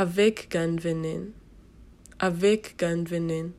avec Ganvenin, avec Ganvenin.